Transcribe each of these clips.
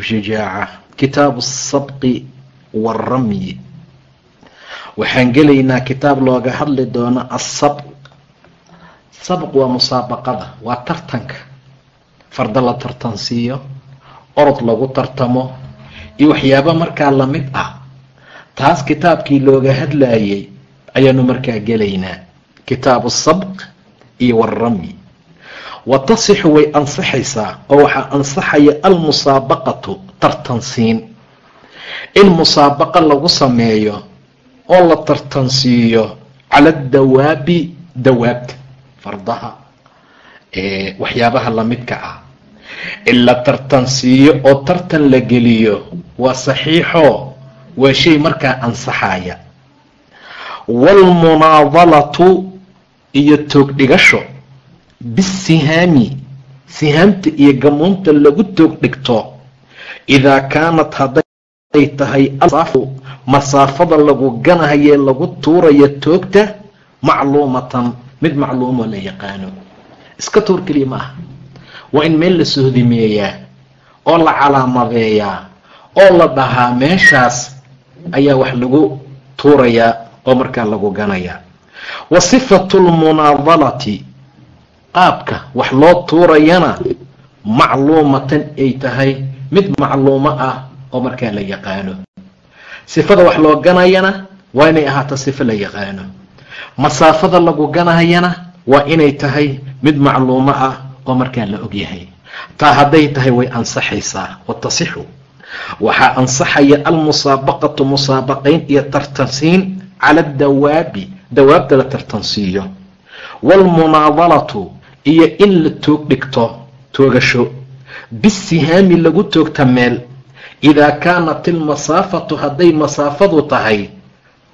shujaaca kitaabu asabqi waaramyi waxaan gelaynaa kitaab looga hadli doono asabq sabq waa musaabaqada waa tartanka farda la tartansiiyo orod lagu tartamo iyo waxyaaba markaa la mid ah taas kitaabkii looga hadlayay ayaanu markaa gelaynaa kitaabu asabq iyo waaramyi wa tasixu way ansaxaysaa oo waxaa ansaxaya almusaabaqatu tartansiin in musaabaqa lagu sameeyo oo la tartansiiyo cala adawaabi dawaabta fardaha waxyaabaha lamidka ah in la tartansiiyo oo tartan la geliyo waa saxiixo waa shay markaa ansaxaya waalmunaadalatu iyo toogdhigasho bisihaami sihaamta iyo gamuunta lagu toog dhigto idaa kaanat hadday tahay asaafu masaafada lagu ganahayee lagu tuurayo toogta macluumatan mid macluumoo la yaqaano iska tuur keliya ma aha waa in meel la sohdimeeyaa oo la calaamadeeyaa oo la dhahaa meeshaas ayaa wax lagu tuurayaa oo markaa lagu ganayaa wa sifatu lmunaadalati qaabka wax loo tuurayana macluumatan ay tahay mid macluumo ah oo markaa la yaqaano. Sifada wax loo ganayana waa inay ahaato sifo la yaqaano. Masaafada lagu ganayana waa inay tahay mid macluumo ah oo markaa la ogyahay taa hadday tahay way ansaxaysaa watasixu waxaa ansaxaya almusaabaqatu musaabaqayn iyo tartansiin cala adawaabi dawaabta la tartansiiyo. Waalmunaadalatu iyo in la toog dhigto toogasho. Bisihaami lagu toogta meel. Idaa kaanat ilmasaafatu hadday masaafadu tahay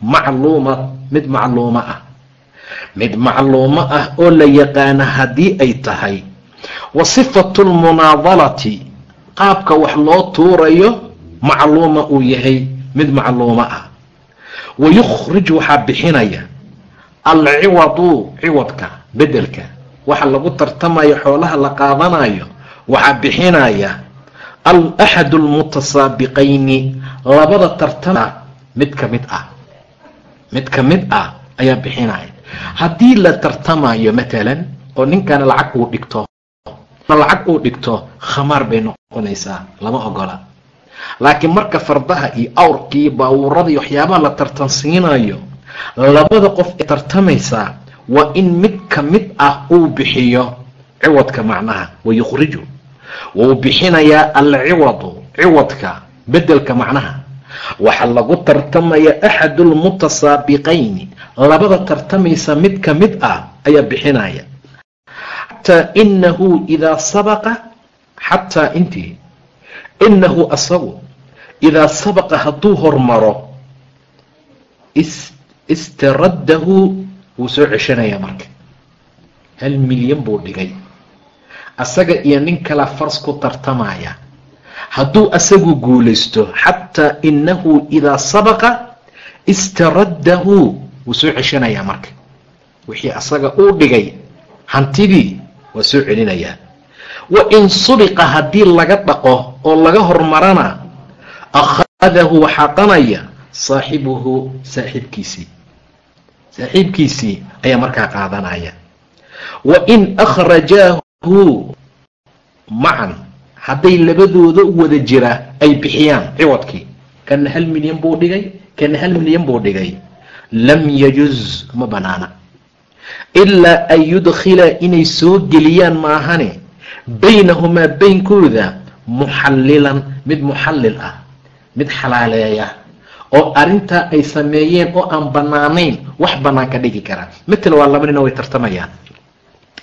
macluuma mid macluumo ah. Mid macluumo ah oo la yaqaana haddii ay tahay wa sifatu lmunaadalati qaabka wax loo tuurayo macluuma uu yahay mid macluumo ah. Wa yukhrij waxaa bixinaya alciwadu ciwadka bedelka waxa lagu tartamayo xoolaha la qaadanayo waxaa bixinaya. Axad almutasaabiqayni labada tartama mid ka mid ah. Mid ka mid ah ayaa bixinaya. Haddii la tartamayo matalan oo ninkana lacag uu dhigto lacag uu dhigto khamaar bay noqonaysaa lama ogola. Laakiin marka fardaha iyo awrkii baawuradii waxyaabaha la tartansiinayo labada qof ee tartamaysaa waa in mid ka mid ah uu bixiyo ciwadka macnaha wayukhriju wuu bixinayaa alciwadu ciwadka bedelka macnaha. Waxaa lagu tartamaya axadu lmutasaabiqayni labada tartamaysa mid ka mid ah ayaa bixinaya. Xataa inahu idaa sabaqa xataa intii inahu asagu idaa sabaqa hadduu hormaro istaraddahu wuu soo ceshanayaa marka. Hal milyan buu dhigay. Asaga iyo nin kala fars ku tartamaya. Hadduu asagu guulaysto xataa inahu idaa sabaqa istaraddahu wuu soo ceshanayaa marka. Wixii asaga uu dhigay hantidii waa soo celinayaa. Wa in subiqa haddii laga dhaqo oo laga hormarana akhadahu waxaa qanaya saaxibuhu saaxiibkiisii saaxiibkiisii ayaa markaa qaadanaya. Wa in akhrajaahu macan hadday labadooda wada jira ay bixiyaan ciwadkii. Kana hal milyan buu dhigay kana hal milyan buu dhigay. Lam yajuz ma banaana. Ilaa an yudkhila inay soo geliyaan maahane baynahumaa baynkooda muxallilan mid muxallil ah mid xalaaleeya oo arrintaa ay sameeyeen oo aan bannaanayn wax bannaan ka dhigi karaa matala waa laba nina way tartamayaan.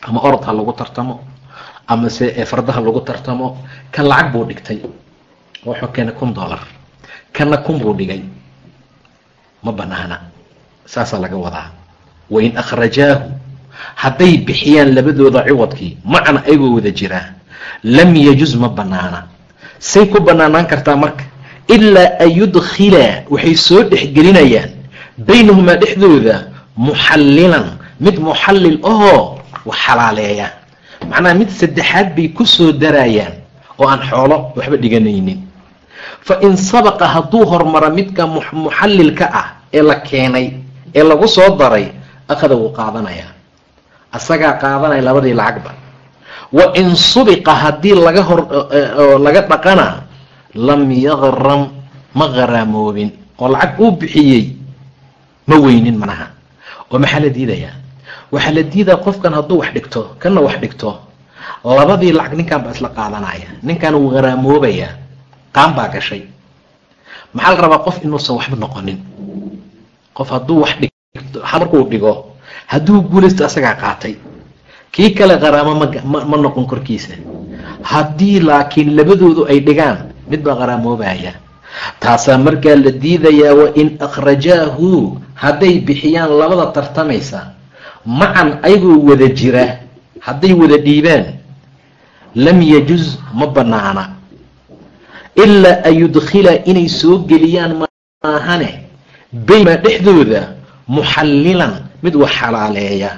Ama orod ha lagu tartamo ama se fardaha lagu tartamo kan lacag buu dhigtay. Wuxuu keenay kun dollar. Kana kun buu dhigay. Ma banaana. Saasaa laga wadaa. Wain akhrajaahu hadday bixiyaan labadooda ciwadkii macna ayagoo wada jiraa. Lam yajuz ma banaana. Say ku banaanaan kartaa marka. Ilaa an yudkhila waxay soo dhexgelinayaan baynahumaa dhexdooda muxallilan. Mid muxallil ahoo wax xalaaleeya. Macnaha mid saddexaad bay ku soo darayaan oo aan xoolo waxba dhiganaynin. Fa in sabaqa hadduu hormaro midka muxallilka ah ee la keenay ee lagu soo daray akhada wuu qaadanayaa. Asagaa qaadanaya labadii lacagba wa in subiqa haddii laga hor laga dhaqana lam yaqram ma qaraamoobin oo lacag uu bixiyey ma weynin manaha oo maxaa la diidayaa? Waxaa la diidaya qofkan hadduu wax dhigto kana wax dhigto labadii lacag ninkan baa isla qaadanaya ninkan wuu qaraamoobaya qaan baa gashay. Maxaa la rabaa qof inuusan waxba noqonin? Qof hadduu wax dhigto markuu dhigo hadduu guulaysto asagaa qaatay. Kii kale qaraamo ma noqon korkiisa. Haddii laakiin labadoodu ay dhigaan mid baa qaraamoobaya taasaa markaa la diidayaa wa in akhrajaahu hadday bixiyaan labada tartamaysa macan ayagoo wada jira hadday wada dhiibaan lam yajuz ma banaana ilaa an yudkhila inay soo geliyaan maahane bayma dhexdooda muxallilan mid wax xalaaleeya.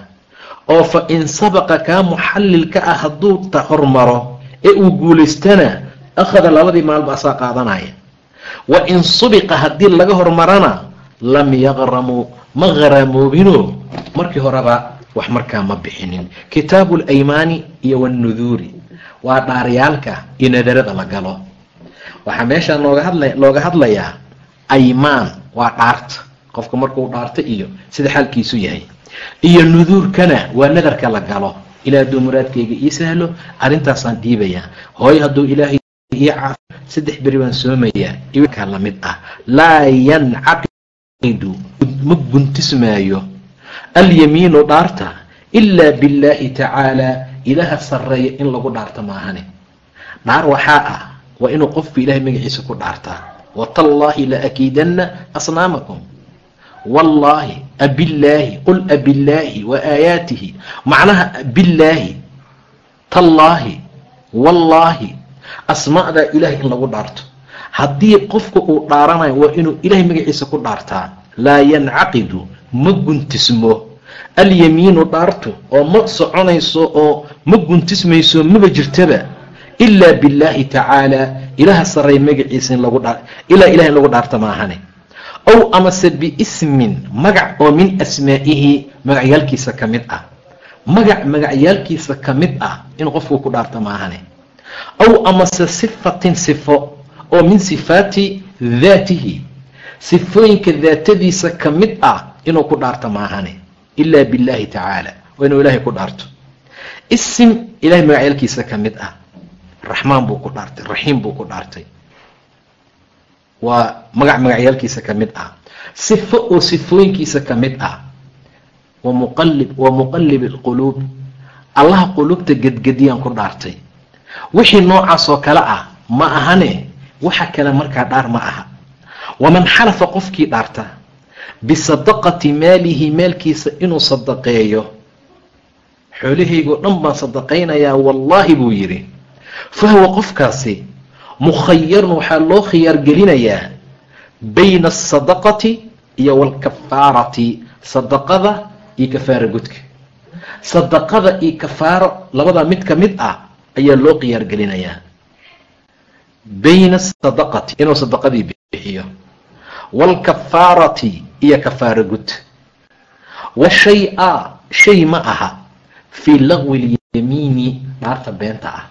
Oo fa in sabaqa kaa muxallilka ah hadduu ta hormaro ee uu guulaystana akhada labadii maalba asaa qaadanaya wa in subiqa haddii laga hormarana lam yaqramuu ma qaraamoobino markii horeba wax markaa ma bixinin. Kitaabu alaymaani iyo wannuduuri waa dhaaryaalka iyo nadarada la galo. Waxaa meeshaa nooga hadla looga hadlayaa aymaan. Waa dhaarta qofka markuu dhaarta iyo sida xaalkiisu yahay. Iyo nuduurkana waa nadarka la galo. Ilaa hadduu muraadkayga ii sahlo arrintaasaan dhiibayaa. Hooyo hadduu ilaahay caafo saddex beri baan soomayaa ikaa la mid ah. Laa yancaqidu ma guntismaayo. Alyamiinu dhaarta ilaa billaahi tacaalaa ilaaha sarreeya in lagu dhaarta maahane dhaar waxaa ah waa inuu qofku ilahay magaciisa ku dhaartaa. Watallaahi la akiidanna asnaamakum. Wallaahi abillaahi qul abillaahi wa aayaatihi. Macnaha billaahi tallaahi wallaahi asmaa'daa ilahay in lagu dhaarto. Haddii qofka uu dhaaranayo waa inuu ilahay magaciisa ku dhaartaa laa yancaqidu ma guntismo. Alyamiinu dhaartu oo ma soconayso oo ma guntismayso maba jirtaba ilaa billaahi tacaalaa ilaha sarreey magaciisa ilaa ilahay in lagu dhaarta maahane. Ow amase biismin magac oo min asmaa'ihi magacyaalkiisa ka mid ah. Magac magacyaalkiisa ka mid ah in qofku ku dhaarta maahane ow amase sifatin sifo oo min sifaati daatihi sifooyinka daatadiisa ka mid ah inuu ku dhaarta maahane ilaa billaahi tacaala waa inuu ilaahay ku dhaarto isim ilahay magacyaalkiisa ka mid ah raxmaan buu ku dhaartay raxiim buu ku dhaartay waa magac magacyaalkiisa ka mid ah sifo oo sifooyinkiisa ka mid ah wa muqalib wa muqallib alquluub allaha quluubta gedgediyaan ku dhaartay wixii noocaas oo kale ah ma ahane? Waxa kale markaa dhaar ma aha. Waman xalafa qofkii dhaarta bisadaqati maalihi maalkiisa inuu sadaqeeyo. Xoolahaygoo dhan baan sadaqaynayaa wallaahi buu yidhi. Fa huwa qofkaasi mukhayarun waxaa loo khiyaar gelinayaa bayna asadaqati iyo waalkafaarati sadaqada iyo kafaara gudka sadaqada iyo kafaaro labadaa mid ka mid ah ayaa loo khiyaar gelinayaa bayna asadaqati inuu sadaqadii bixiyo. Waalkafaarati iyo kafaaro gud. Wa shay-a shay ma aha. Fii laqwi lyamiini dhaarta beenta ah.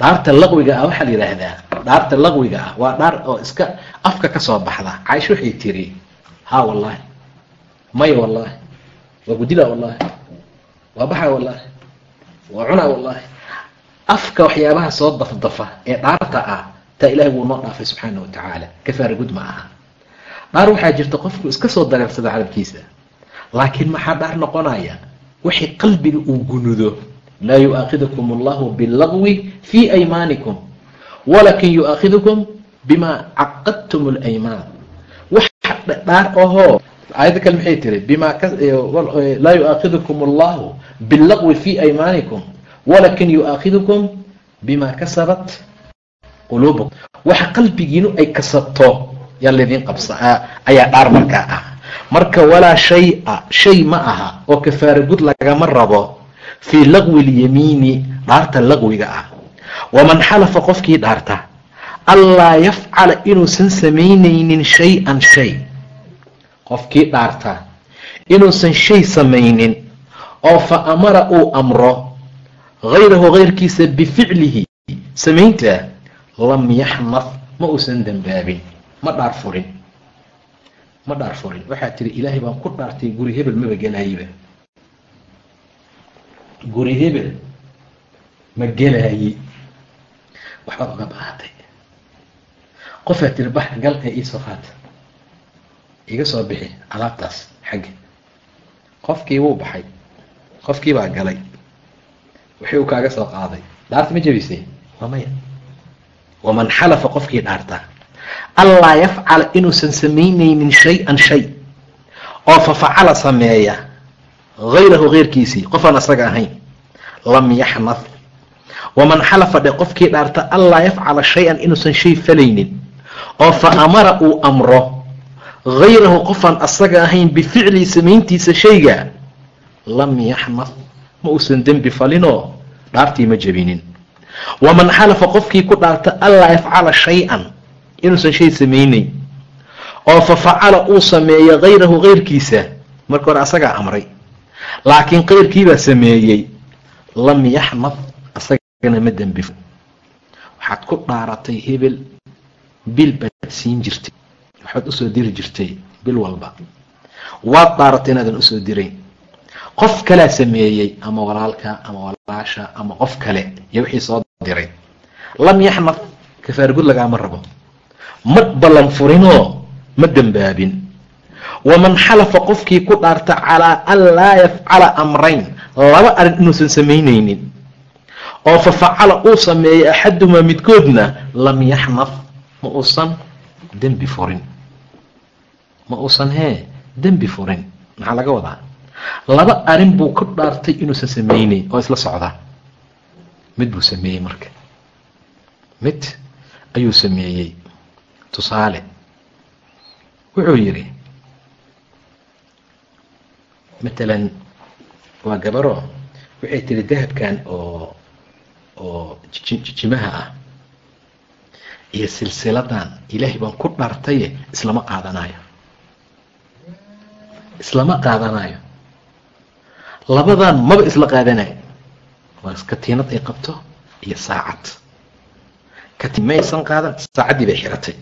Dhaarta laqwiga ah waxaa la yidhaahdaa dhaarta laqwiga ah waa dhaar oo iska afka ka soo baxda. Caaisho waxay tiri ha wallaahi maya wallaahi waa gudila wallaahi waa baxa wallaahi waa cunaa wallaahi afka waxyaabaha soo dafdafa ee dhaarta ah taa ilaahay wuu noo dhaafay subxaana wa tacaala. Kafaara gud ma aha. Dhaar waxaa jirta qofku iska soo dareersada carabkiisa laakiin maxaa dhaar noqonaya? Wixii qalbiga uu gunudo. Laa yu'aakidukum allahu bilagwi fii aymaanikum walakin yu'aakidukum bimaa caqadtum alaymaan. Wax dhaar ahoo aayadda kale maxay tiri bimaa laa yu'aakidukum allahu billaqwi fii aymaanikum walakin yu'aakidukum bimaa kasabat quluubukum waxa qalbigiinu ay kasabto yaa laydin qabsa. ayaa dhaar markaa ah. marka walaa shay-a shay ma aha oo kafaara gud lagama rabo fii laqwi lyamiini dhaarta laqwiga ah. waman xalafa qofkii dhaarta allaa yafcala inuusan samaynaynin shay-an shay. qofkii dhaarta inuusan shay samaynin oo fa amara uu amro hayrahu hayrkiisa bificlihi samaynta lam yaxnaf ma uusan dembaabin ma dhaar furin ma dhaar furin waxaa tiri ilaahay baan ku dhaartay guri hebel maba gelaayiba guri hebel ma gelaayi waxbaad uga baahatay qofaa tiri bax gal ee iisoo qaata iga soo bixi alaabtaas xagga qofkii wuu baxay qofkii baa galay wixii uu kaaga soo qaaday. Dhaarta ma jebisay waa maya. Waman xalafa qofkii dhaarta. Allaa yafcala inuusan samaynaynin shay-an shay. Oo fa facala sameeya. Hayrahu heyrkiisii qofaan asaga ahayn. Lam yaxnaf waman xalafa dhe qofkii dhaarta allaa yafcala shay-an inuusan shay falaynin. Oo fa amara uu amro. Hayrahu qofaan asaga ahayn bificlii samayntiisa shayga. Lam yaxnaf ma uusan dembi falinoo? Dhaartii ma jebinin. Waman xalafa qofkii ku dhaarta allaa yafcala shay-an inuusan shay samaynayn oo fa facala uu sameeyo hayrahu heyrkiisa marka hore asagaa amray. Laakiin keyrkiibaa sameeyey lam yaxnaf asagana ma dembi waxaad ku dhaaratay hebel bil baad siin jirtay. Waxaad u soo diri jirtay bil walba. Waad dhaaratay inaadan u soo dirayn qof kalaa sameeyey ama walaalka ama walaasha ama qof kale iyo wixii soo diray. Lam yaxnaf kafaargud lagaama rabo. Ma ballan furinoo ma dembaabin. Waman xalafa qofkii ku dhaarta calaa an laa yafcala amrayn laba arrin inuusan samaynaynin. Oo fa facala uu sameeyey axadumaa midkoodna lam yaxnaf ma uusan dembi furin. Ma uusan hee dembi furin. Maxaa laga wadaa laba arrin buu ku dhaartay inuusan samayneyn oo isla socda. Mid buu sameeyey marka. Mid ayuu sameeyey. Tusaale wuxuu yidhi matalan waa gabaro waxay tiri dahabkan oo oo jijimaha ah iyo silsiladan ilaahay baan ku dhaartaye islama qaadanayo. Islama qaadanayo labadan maba isla qaadanayo waa katiinad ay qabto iyo saacad. Maysan qaadan saacaddii bay xiratay.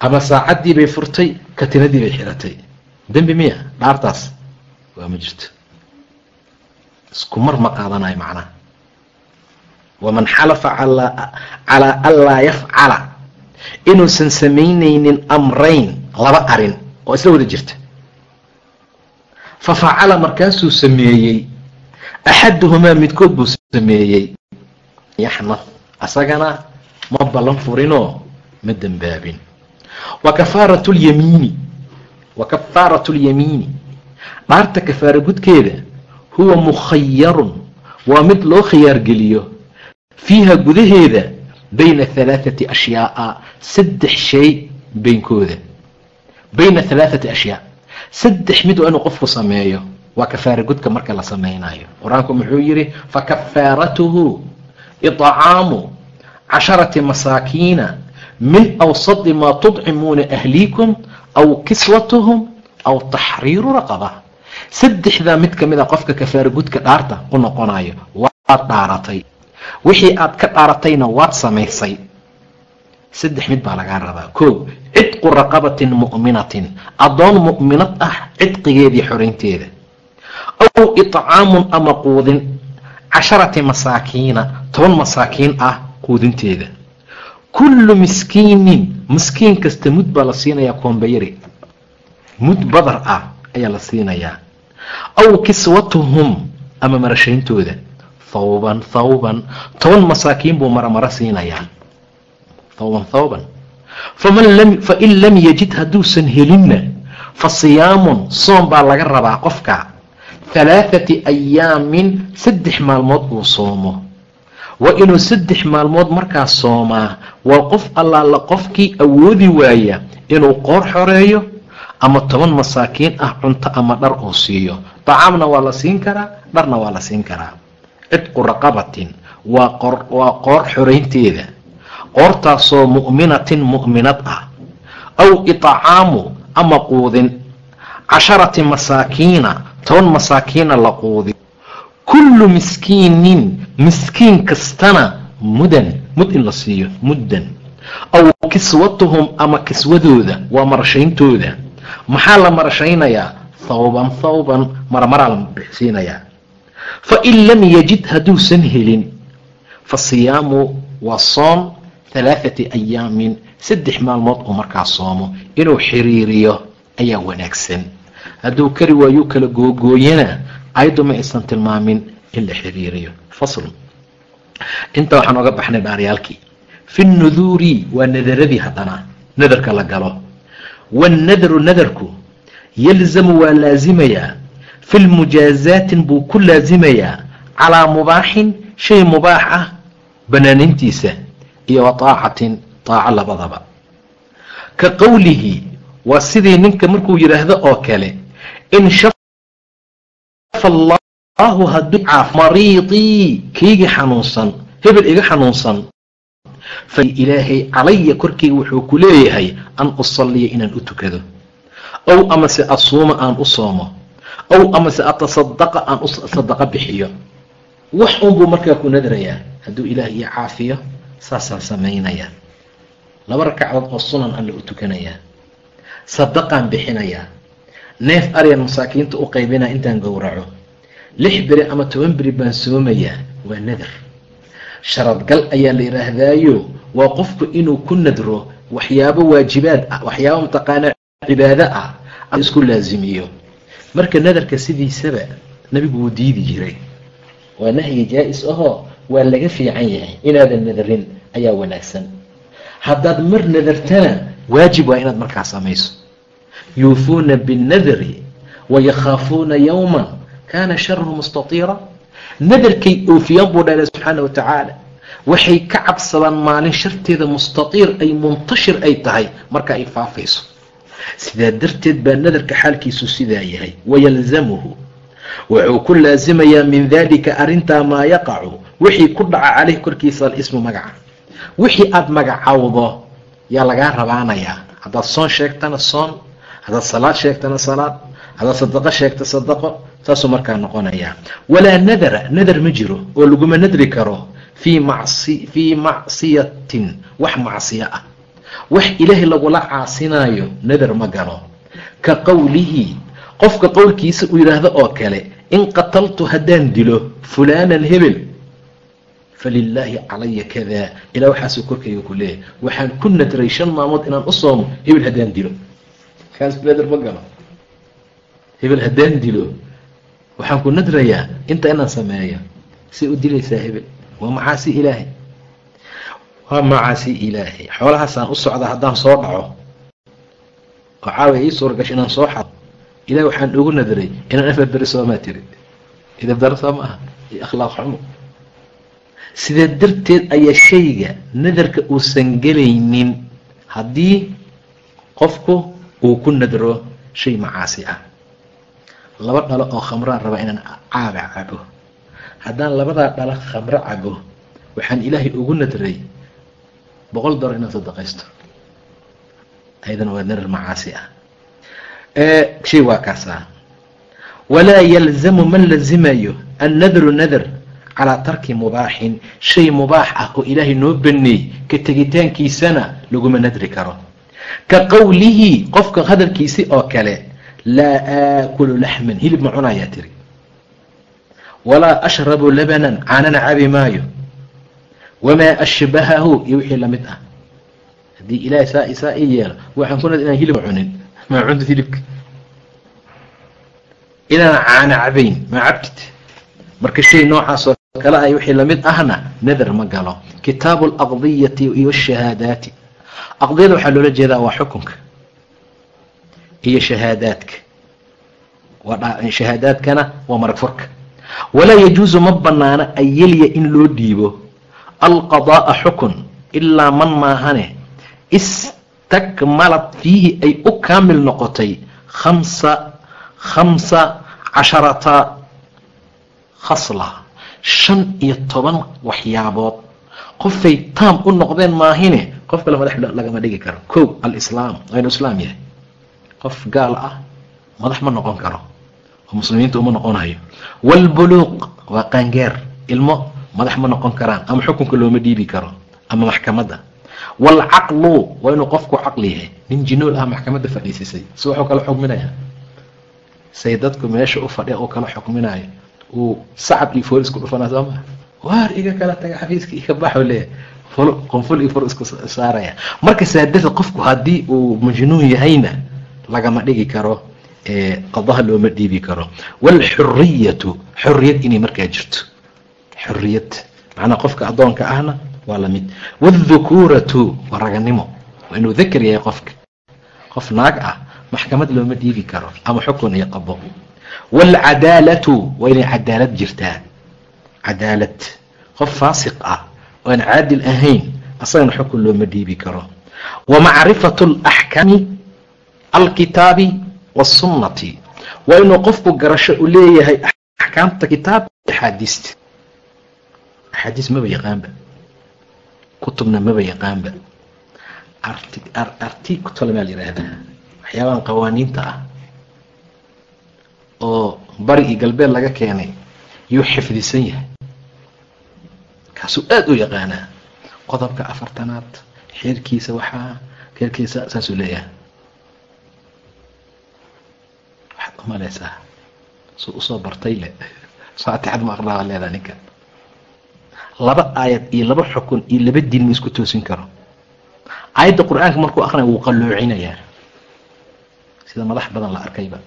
Ama saacaddii bay furtay katiinadii bay xiratay. Dembi miya dhaartaas waa ma jirto. Isku mar ma qaadanayo macnaha waman xalafa calaa anlaa yafcala. Inuusan samaynaynin amrayn laba arrin oo isla wada jirta fa facala markaasuu sameeyey axaduhumaa midkood buu sameeyey yaxnaf asagana ma ballan furinoo ma dembaabin wa kafaaratu lyamiini wa kafaaratu lyamiini dhaarta kafaara gudkeeda huwa mukhayarun waa mid loo khiyaargeliyo fiiha gudaheeda bayna halaathati ashyaa'a saddex shay beynkooda bayna halaathati ashyaa saddex mid waa inuu qofku sameeyo waa kafaara gudka marka la samaynayo qur'aanku muxuu yidhi fakafaaratuhu iطcaamu casharati masaakiina min awsadi maa tudcimuuna ahliikum aw kiswatuhum aw taxriiru raqaba. Saddexdaa mid ka mid qofka kafaara gudka dhaarta u noqonayo waad dhaaratay wixii aad ka dhaaratayna waad samaysay saddex mid baa lagaa rabaa. Kow cidqu raqabatin mu'minatin. Addoon mu'minad ah cidqigeedii xoraynteeda. Aw itcaamun ama quudin. Casharati masaakiina toban masaakiin ah quudinteeda. Kullu miskiinin miskiin kasta mud baa la siinayaa koombayari mud badar ah ayaa la siinayaa. Aw kiswatuhum ama marashayntooda thawban thawban. Toban masaakiin buu maramaro siinayaa thawban thawban fain lam yajid hadduusan helinna fa siyaamun soom baa laga rabaa qofka. Halaathati ayaamin saddex maalmood uu soomo. Waa inuu saddex maalmood markaa soomaa waa qof allaala qofkii awoodi waaya inuu qoor xoreeyo ama toban masaakiin ah cunto ama dhar uu siiyo. Dacaamna waa la siin karaa dharna waa la siin karaa. Cidqu raqabatin waa qoor xoraynteeda qoortaasoo mu'minatin mu'minad ah. Aw itcaamu ama quudin. Casharati masaakiina toban masaakiina la quudi kullu miskiinin miskiin kastana mudan mud in la siiyo muddan. Aw kiswatuhum ama kiswadooda waa marashayntooda. Maxaa la marashaynayaa? Thawban thawban marmaraa la fa in lam yajid hadduusan helin fa siyaamu waa soom halaathati ayaamin saddex maalmood uu markaa soomo inuu xiriiriyo ayaa wanaagsan hadduu kari waayuu kala googooyana ayaddu ma aysan tilmaamin in la xiriiriyo fasl inta waxaan oga baxnay dhaaryaalkii fi nuduuri waa nadaradii haddana nadarka la galo wannadaru nadarku yalzamu waa laazimayaa fi lmujaazaatin buu ku laazimayaa calaa mubaaxin shay mubaax ah banaanintiisa iyo wa taacatin taaco labadaba. Ka qowlihi waa sidii ninka markuu yidhaahdo oo kale in shafa allahu hadduu mariidii kaygii xanuunsan hebel iga xanuunsan fa ilaahay calaya korkeyga wuxuu ku leeyahay an usalliya inaan u tukado. Ow amase asuuma aan u soomo ow amase atasadaqa aan u sadaqa bixiyo. Wax unbuu markaa ku nadrayaa hadduu ilaah iyo caafiyo saasaan samaynayaa laba ragcadood oo sunan alla u tukanayaa sadaqaan bixinayaa neef aryan masaakiinta u qaybinaa intaan gowraco. Lix beri ama toban beri baan soomayaa. Waa nadar sharadgal ayaa la yidhaahdaayo waa qofku inuu ku nadro waxyaabo waajibaad ah waxyaabo mataqaanaa cibaado ah isku laasimiyo. Marka nadarka sidiisaba nebigu wuu diidi jiray. Waa nahyi jaa-is ahoo waa laga fiican yahay inaadan nadarin ayaa wanaagsan. Haddaad mar nadartana waajib waa inaad markaa samayso. Yuufuuna binnadari wayakhaafuuna yowman kaana sharuhu mustatiira. Nadarkay oofiyaan buu dhaala subxaana wa tacaala waxay ka cabsadaan maalin sharteeda mustatiir ay muntashir ay tahay marka ay faafayso. Sidaa darteed baa nadarka xaalkiisu sidaa yahay. Wayalzamuhu wuxuu ku laasimayaa min daalika arrintaa maa yaqacu wixii ku dhaca caleyh korkiisa alismu magaca. Wixii aada magacawdo yaa lagaa rabaanayaa haddaad soon sheegtana soon haddaad salaad sheegtana salaad haddaad sadaqo sheegta sadaqo saasuu markaa noqonayaa walaa nadara nadar ma jiro oo laguma nadri karo fii macsi fii macsiyatin wax macsiyo ah. Wax ilaahay lagula caasinaayo nadar ma galo. Ka qowlihi qofka qowlkiisa uu yidhaahdo oo kale in qataltu haddaan dilo fulaanan hebel falilaahi calaya kadaa ilaa waxaasuu korkayga ku leeyahy waxaan ku nadray shan maalmood inaan u hebel haddaan dilo. Kaas nadar ma galo. Hebel haddaan dilo. Waxaan ku nadrayaa inta inaan sameeyo. Say u dilaysaa hebel. Waa macaasi ilaahay. Waa macaasi ilaahay. Xoolahaasaan u socda haddaan soo dhaco. Oo caawa ii suura gasho inaan soo xado ilaah waxaan ugu nadray inaan afar beri soomaa tiri. Idabdaro soo ma aha iyo akhlaaq xumo sidaa darteed ayaa shayga nadarka uusan gelaynin haddii qofku uu ku nadro shay macaasi ah. Laba dhalo oo khamraan raba inaan caaba cabo haddaan labadaa dhalo khamro cabo waxaan ilaahay ugu nadray boqol dolar inaan sadaqaysto. Ayadana waa nadar macaasi ah. Shay waa kaasa walaa yalzamu man lazimayo annadru nadar calaa tarki mubaaxin. Shay mubaax ah oo ilaahay noo baneey ka tegitaankiisana laguma nadri karo. Ka qowlihi qofka hadalkiisi oo kale laa aakulu laxman hilib ma cunayaa tiri. Walaa ashrabu labanan caanana cabi maayo. Wamaa ashbahahu iyo wixii la mid ah. Haddii ilaahay saa saa i yeelo waxaan ku inaan hilib cunin maa cuntid hilibka. Inaan caana cabayn maa cabtid. Marka shay noocaasoo kale ay wixii la mid ahna nadar ma galo. Kitaabu alaqdiyati iyo ashahaadaati aqdiyada waxaa loola jeedaa waa xukunka iyo shahaadaadka. Shahaadaadkana waa marag furka. Walaa yajuusu ma banaana an yelya in loo dhiibo alqadaa'a xukun ilaa man maahane istakmalat fiihi ay u kaamil noqotay khamsa khamsa casharata khasla shan iyo toban waxyaabood. Qofay taam u noqdeen maahine qof kale madax lagama dhigi karo. Ko alislaam waa inuu islaam yahay. Qof gaal ah madax ma noqon karo. Oo muslimiinta uma noqonayo. Waalbuluuq waa qaangeer. Ilmo madax ma noqon karaan. Ama xukunka looma dhiibi karo. Ama maxkamadda waalcaqlu waa inuu qofku caqli yahay. Nin jinool ah maxkamadda fadhiisisay si waxuu kala xukminaya say dadku meesha u fadhiya uu kala xukminayo uu sacab iyo fool isku dhufanaa soo maa waar iga kala taga xafiiska iga baxo leeya qonful iyo fur isku saaraya. Marka saadada qofku haddii uu majnuun yahayna lagama dhigi karo qadaha looma dhiibi karo. Waalxuriyatu xuriyad inay markaa jirto. Xuriyad macnaa qofka addoonka ahna waa la mid wاdhukuuratu waa raganimo waa inuu dakar yahay qofka. Qof naag ah maxkamad looma dhiibi karo ama xukun iyo qabo waalcadaalatu waa inay cadaalad jirtaa cadaalad qof faasiq ah oo aan caadil ahayn asagana xukun looma dhiibi karo wa macrifatu alaxkaami alkitaabi waasunnati waa inuu qofku garasho u leeyahay axkaamta kitaab axaadiista axaadiis maba yaqaanba kutubna maba yaqaanba arti arti kutala la yihahdaa waxyaabahan qawaaniinta ah oo bari iyo galbeed laga keenay yuu xifdisan yahay. Kaasuu aada u yaqaanaa. Qodobka afartanaad xeerkiisa waxaa keerkiisa saasuu leeyahay. Waxaad umalaysaa suu u soo bartay le. Saatixad ma aqraa leedaa ninkan laba aayad iyo laba xukun iyo laba diin ma isku toosin karo. Aayadda qur'aanka markuu akrinaya wuu qalloocinayaa. Sida madax badan la arkayba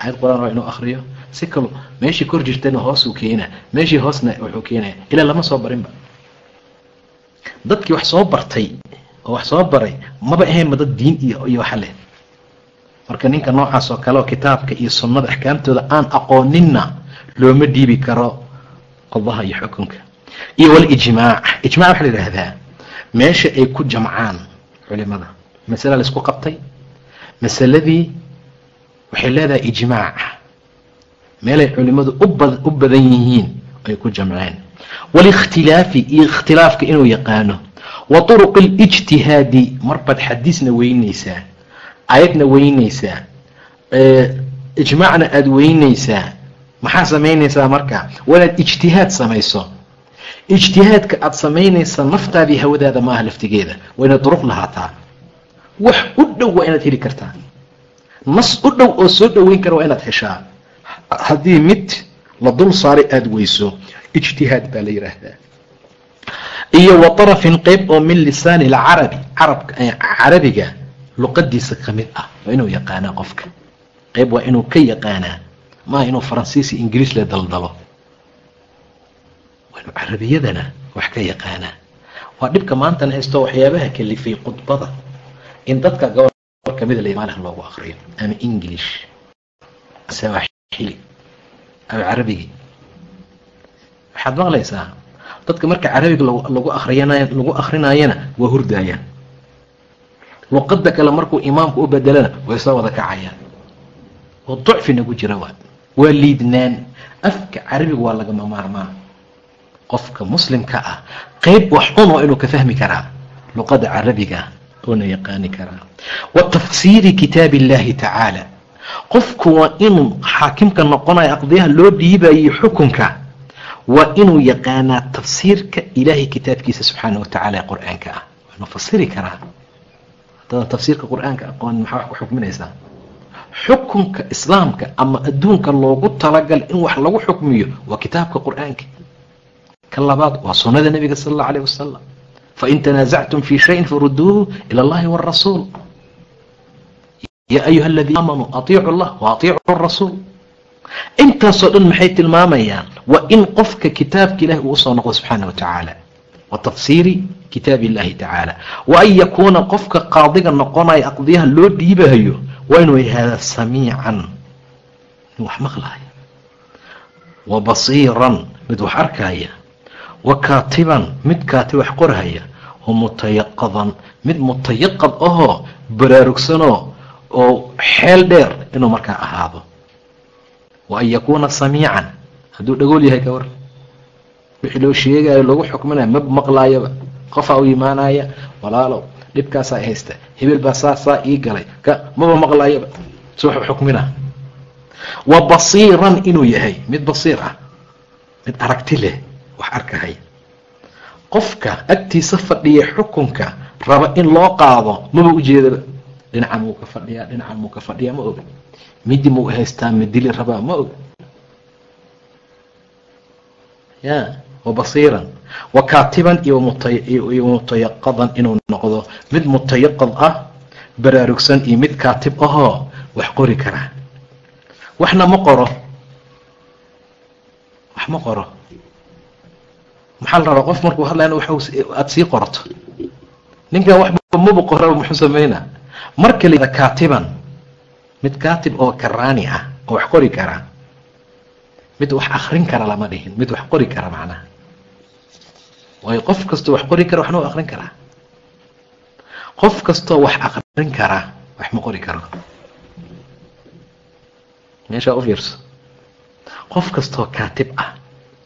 aayad qur'aan waa inuu akriyo si kalo meeshii kor jirtana hoosuu keenaa meeshii hoosna wuxuu keenaya ilaa lama soo barinba. Dadkii wax soo bartay oo wax soo baray maba ahaynba dad diin iyo iyo waxa leh. Marka ninka noocaas oo kale oo kitaabka iyo sunnada axkaamtooda aan aqooninna looma dhiibi karo qadaha iyo xukunka. Iyo walijmaac ijmac waxa la yidhaahdaa meesha ay ku jamcaan culimada. Masale la isku qabtay. Masaladii waxay leedahay ijmaac. Meelay culimadu u badan yihiin ay ku jamceen walikhtilaafi iyo ikhtilaafka inuu yaqaano. Wa turuqi اlijtihaadi marbaad xadiisna weynaysaa ayadna weynaysaa ijmaacna aada weynaysaa maxaa samaynaysaa marka? Waa inaad ijtihaad samayso. Ijtihaadka aada samaynaysa naftaadii hawadaada maaha laftigeeda. Waa inaad duruq lahaataa. Wax u dhow waa inaad heli kartaa nas u dhow oo soo dhoweyn kara waa inaad heshaa. Haddii mid la dul saaray aada weyso ijtihaad baa la yidhaahdaa iyo wa طarafin qeyb oo min lisaani اlcarabi carabka carabiga luqadiisa ka mid ah. Waa inuu yaqaanaa qofka. Qeyb waa inuu ka yaqaanaa. Maaha inuu faransiis iyo ingiriis le daldalo. Waa inuu carabiyadana wax ka yaqaanaa. Waa dhibka maantana haysto waxyaabaha kalifay khudbada. In dadka la maalin loogu akriyo ama english sawaaxili ama carabigi waxaad maqlaysaa dadka marka carabiga lagu akriyanay lagu akrinayana waa hurdaayaan. Luqada kale markuu imaamku u bedelana way soo wada kacayaan. Oo ducfi nagu jira waa waa liidnaan. Afka carabiga waa lagama maarmaan. Qofka muslimka ah qeyb wax un waa inuu ka fahmi karaa luqada carabiga oona yaqaani karaa. Wa tafsiiri kitaab illahi tacaala qofku waa inuu xaakimka noqonayo aqdiyaha loo dhiibayo xukunka waa inuu yaqaanaa tafsiirka ilaahay kitaabkiisa subxaana watacaala ee qur'aanka ah. Waa inuu fasiri karaa. Haddadan tafsiirka qur'aanka aqoon maxaa wax ku xukminaysaa xukunka islaamka ama adduunka loogu talagal in wax lagu xukmiyo waa kitaabka qur'aanka. Ka labaad waa sunnada nebiga sala allahu alayh wasalam fain tanaasactum fi shayin faruduuhu ila allahi wاrasuul yaa ayuha aladiina aamanuu atiicu allah wa atiicu rasuul intaasoo dhan maxay tilmaamayaan waa in qofka kitaabka ilahi uu u soo noqdo subxaana wa tacaala wa tafsiiri kitaab illahi tacaala wa an yakuuna qofka qaadiga noqonaya aqdiyaha loo dhiibahayo waa inuu yahaadaa samiican in wax maqlaya wa basiiran mid wax arkaya wa kaatiban mid kaatib wax qorhaya wa mutayaqadan mid mutayaqad ahoo baraarugsanoo oo xeel dheer inuu markaa ahaado. Wa an yakuuna samiican hadduu dhagool yahay ka war. Wixii loo sheegayo lagu xukminayo ma maqlaayaba qofaa u imaanaya walaalow dhibkaasaa haysta hebel baa saa saa ii galay ka maba maqlaayaba si wax u xukmina. Wa basiiran inuu yahay mid basiir ah mid aragti leh wax arkahay. Qofka agtiisa fadhiya xukunka raba in loo qaado maba ujeedaba dhinacan muu ka fadhiyaa dhinacan muu ka fadhiyaa ma oga. Midi muu haystaa midili rabaa ma oga. Ya wa kaatiban iyo mutayaqadan inuu noqdo. Mid mutayaqad ah baraarugsan iyo mid kaatib ahoo wax qori kara. Waxna ma qoro. Wax ma qoro maxaa la rabaa qof markuu hadlaya aada sii qorato? Ninkan waxba maba qoraba muxuu sameynaa? Marka la kaatiban mid kaatib oo karaani ah oo wax qori kara mid wax akrin kara lama dhihin mid wax qori kara macnaha. Waayo qof kastoo wax qori kara waxna u akrin karaa qof kastoo wax akrin kara wax ma qori karo. Meeshaa u qof kastoo kaatib ah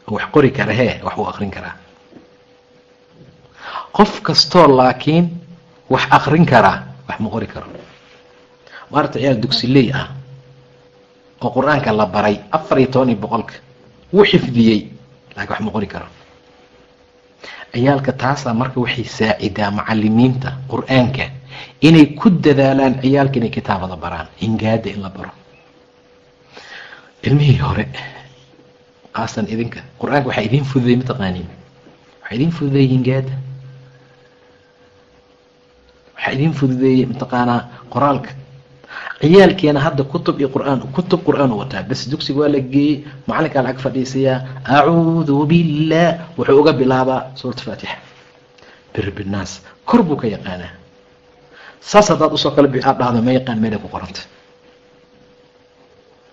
wax qori kara hee wax uu akrin karaa. Qof kastoo laakiin wax akrin karaa wax ma qori karo. Maarta ciyaal dugsiley ah oo qur'aanka la baray afar iyo toban iyo boqolka. Wuu xifdiyey laakiin wax ma qori karo. Ciyaalka taasaa marka waxay saacidaa macalimiinta qur'aanka inay ku dadaalaan ciyaalka inay kitaabada baraan hingaada in la baro. Ilmihii hore kaasan idinka qur'aanka waxaa idiin fududey mataqaaniin waxaa idiin fududeeyey hingaada waxaa idiin fududeeyey mataqaanaa qoraalka ciyaalkeena hadda kutub iyo qur'aan kutub qur'aan u wataa bas dugsiga waa la geeyey macalinkaa lacag fadhiisayaa acuudu billah wuxuu uga bilaabaa suurat faatixa birbinaas kor buu ka yaqaanaa saas haddaad u soo kala aad dhahdo ma yaqaan meelay ku qoranta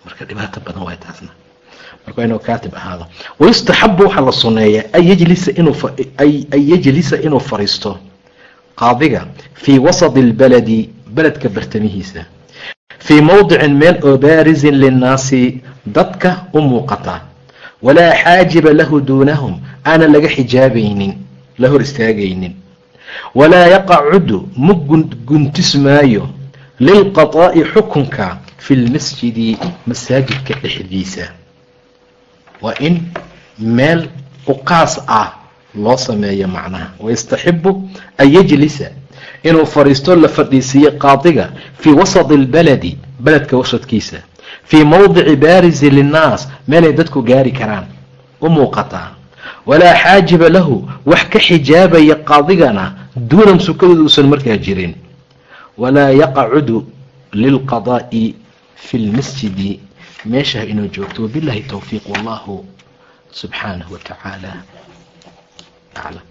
marka dhibaato badan waay taasna marka inuu kaatib ahaado. Wayustaxabu waxaa la suneeyaa an yajlisa inuu fariisto qaadiga fii wasadi اlbaladi beledka bartamihiisa. Fii mowdicin meel oo baarisin linnaasi dadka u muuqata. Walaa xaajiba lahu duunahum aanan laga xijaabaynin la hor istaagaynin. Walaa yaqacudu ma guntis maayo lilqadaa'i xukunka fi lmasjidi masaajidka dhexdiisa waa in meel uqaas ah loo sameeyo macnaha. Wayastaxibu an yajlisa. Inuu fadhiisto la fadhiisiiye qaadiga fii wasadi اlbaladi beledka wasadkiisa fii mowdici baarisi linnaas meelay dadku gaari karaan. U muuqataa walaa xaajiba lahu wax ka xijaabaya qaadigana duunan sukadooda uusan markaa jirin. Walaa yaqacudu lilqadaa'i fi lmasjidi meesha inuu joogto wabilahi towfiiq wallahu subxaanahu wa tacaala aclam